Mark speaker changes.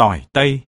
Speaker 1: tỏi tây.